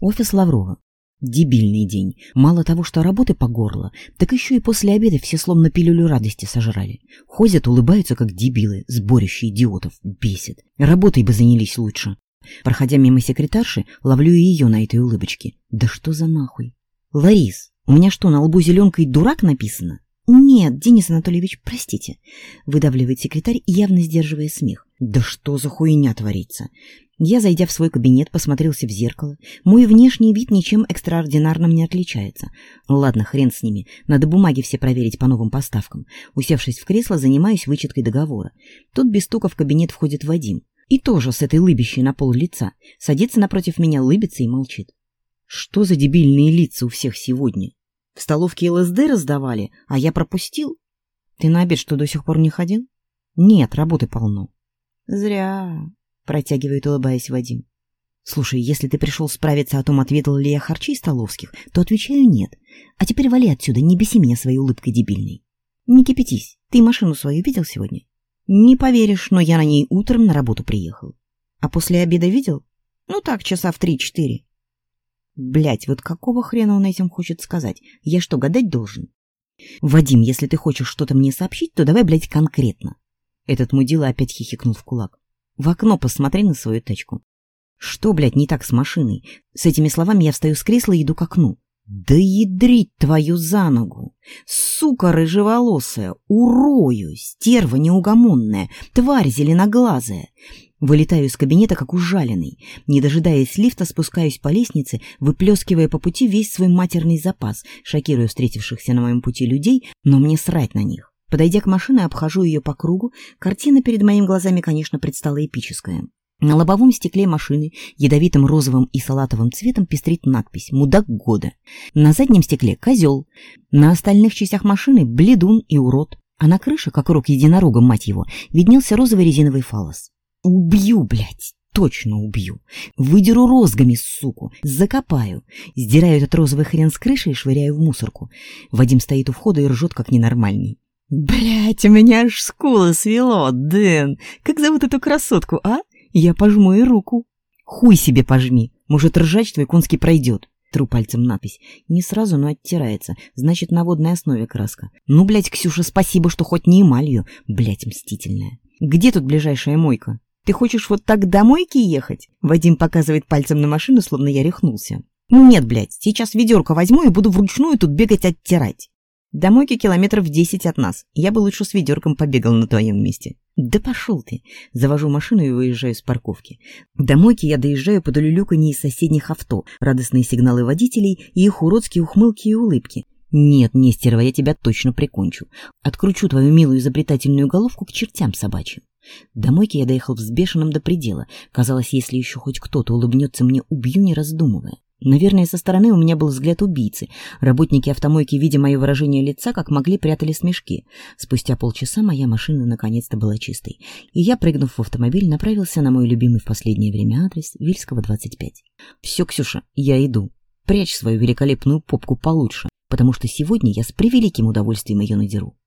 Офис Лаврова. Дебильный день. Мало того, что работы по горло, так еще и после обеда все словно пилюлю радости сожрали. Ходят, улыбаются, как дебилы, сборище идиотов. Бесит. Работой бы занялись лучше. Проходя мимо секретарши, ловлю ее на этой улыбочке. Да что за нахуй? Ларис, у меня что, на лбу зеленкой дурак написано? Нет, Денис Анатольевич, простите. Выдавливает секретарь, явно сдерживая смех. Да что за хуйня творится? Я, зайдя в свой кабинет, посмотрелся в зеркало. Мой внешний вид ничем экстраординарным не отличается. Ну ладно, хрен с ними. Надо бумаги все проверить по новым поставкам. Усевшись в кресло, занимаюсь вычеткой договора. Тут без стука в кабинет входит Вадим. И тоже с этой лыбящей на пол лица. Садится напротив меня, лыбится и молчит. Что за дебильные лица у всех сегодня? В столовке ЛСД раздавали, а я пропустил. Ты на обед что, до сих пор не ходил? Нет, работы полно. Зря. Протягивает, улыбаясь Вадим. Слушай, если ты пришел справиться о том, отведал ли я харчи столовских, то отвечаю нет. А теперь вали отсюда, не беси меня своей улыбкой дебильной. Не кипятись, ты машину свою видел сегодня? Не поверишь, но я на ней утром на работу приехал. А после обеда видел? Ну так, часа в три-четыре. Блять, вот какого хрена он этим хочет сказать? Я что, гадать должен? Вадим, если ты хочешь что-то мне сообщить, то давай, блядь, конкретно. Этот мудила опять хихикнул в кулак. В окно посмотри на свою тачку. Что, блядь, не так с машиной? С этими словами я встаю с кресла и иду к окну. Да ядрить твою за ногу! Сука рыжеволосая, урою, стерва неугомонная, тварь зеленоглазая! Вылетаю из кабинета, как ужаленный. Не дожидаясь лифта, спускаюсь по лестнице, выплескивая по пути весь свой матерный запас, шокируя встретившихся на моем пути людей, но мне срать на них. Подойдя к машине, обхожу ее по кругу. Картина перед моими глазами, конечно, предстала эпическая. На лобовом стекле машины ядовитым розовым и салатовым цветом пестрит надпись «Мудак года». На заднем стекле – козел. На остальных частях машины – бледун и урод. А на крыше, как рук единорога, мать его, виднелся розовый резиновый фалос. «Убью, блядь!» точно убью. Выдеру розгами, суку, закопаю. Сдираю этот розовый хрен с крыши и швыряю в мусорку. Вадим стоит у входа и ржет, как ненормальный. Блять, у меня аж скулы свело, Дэн. Как зовут эту красотку, а? Я пожму ей руку. Хуй себе пожми. Может, ржач твой конский пройдет. Тру пальцем надпись. Не сразу, но оттирается. Значит, на водной основе краска. Ну, блядь, Ксюша, спасибо, что хоть не эмалью. Блядь, мстительная. Где тут ближайшая мойка? Ты хочешь вот так до мойки ехать? Вадим показывает пальцем на машину, словно я рехнулся. Нет, блядь, сейчас ведерко возьму и буду вручную тут бегать оттирать. До мойки километров десять от нас. Я бы лучше с ведерком побегал на твоем месте. Да пошел ты. Завожу машину и выезжаю с парковки. До мойки я доезжаю под улюлюканье из соседних авто, радостные сигналы водителей и их уродские ухмылки и улыбки. Нет, Нестерова, я тебя точно прикончу. Откручу твою милую изобретательную головку к чертям собачьим. До мойки я доехал взбешенным до предела. Казалось, если еще хоть кто-то улыбнется мне, убью, не раздумывая. Наверное, со стороны у меня был взгляд убийцы. Работники автомойки, видя мое выражение лица, как могли, прятали смешки. Спустя полчаса моя машина наконец-то была чистой, и я, прыгнув в автомобиль, направился на мой любимый в последнее время адрес Вильского, 25. «Все, Ксюша, я иду. Прячь свою великолепную попку получше, потому что сегодня я с превеликим удовольствием ее надеру».